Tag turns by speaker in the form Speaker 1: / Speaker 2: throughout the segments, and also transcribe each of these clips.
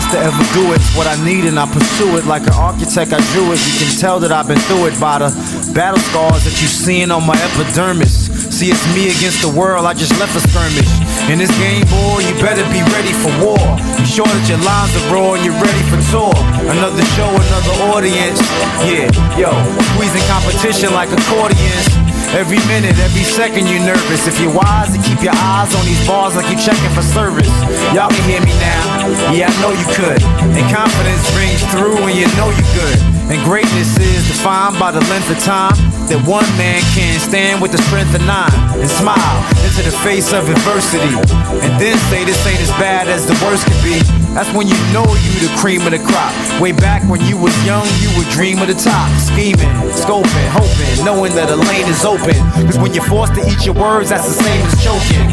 Speaker 1: best to ever do it. It's what I need and I pursue it like an architect. I drew it. You can tell that I've been through it by the battle scars that you seeing on my epidermis. See, it's me against the world. I just left a skirmish. In this game, boy, you better be ready for war. Be sure that your lines are raw and you're ready for tour. Another show, another audience. Yeah, yo, squeezing competition like accordions. Every minute, every second you're nervous. If you're wise to keep your eyes on these bars like you're checking for service. Y'all can hear me now. Yeah, I know you could. And confidence rings through when you know you're good. And greatness is defined by the length of time that one man can stand with the strength of nine and smile into the face of adversity. And then say this ain't as bad as the worst could be. That's when you know you the cream of the crop. Way back when you was young, you would dream of the top. Scheming, scoping, hoping, knowing that a lane is open. Cause when you're forced to eat your words, that's the same as choking.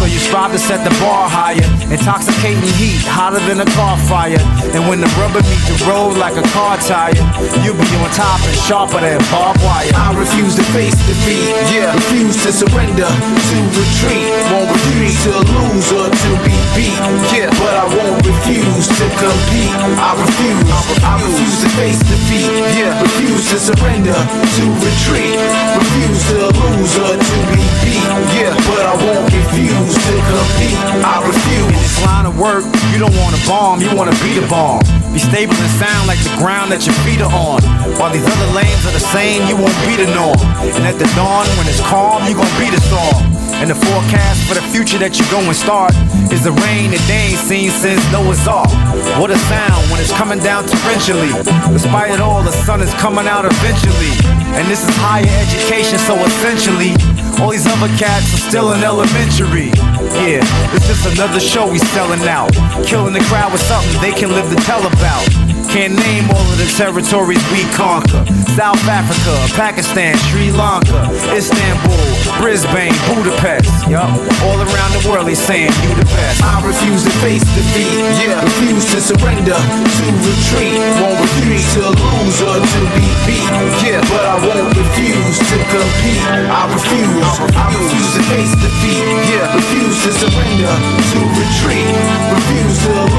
Speaker 1: So you strive to set the bar higher. Intoxicating heat, hotter than a car fire. And when the rubber meets the road like a car tire, you'll be on top and sharper than barbed wire.
Speaker 2: I refuse to face defeat. Yeah. Refuse to surrender, to retreat. Won't refuse to lose or to be beat. Yeah. But I won't refuse to compete. I refuse. I refuse to face defeat. Yeah. Refuse to surrender, to retreat. Refuse to lose or to be beat. Yeah. But I won't refuse to compete. I refuse.
Speaker 1: In this line of work, you don't want a bomb, you want to be the bomb. Be stable and sound like the ground that your feet are on. While these other lanes are the same, you won't be the norm. And at the dawn, when it's calm, you gon' be the storm. And the forecast for the future that you go and start is the rain that they ain't seen since Noah's Ark. What a sound when it's coming down torrentially. Despite it all, the sun is coming out eventually. And this is higher education, so essentially, all these other cats are still in elementary. Yeah, it's just another show we selling out. Killing the crowd with something they can live to tell about. Can't name all of the territories we conquer. South Africa, Pakistan, Sri Lanka, Istanbul, Brisbane, Budapest. Yup, all around the world he's saying you the best.
Speaker 2: I refuse to face defeat. Yeah. Refuse to surrender, to retreat. Won't refuse to lose or to be beat. Yeah. But I won't refuse to compete. I refuse. I refuse to face defeat. Yeah. Refuse to surrender, to retreat. Refuse to.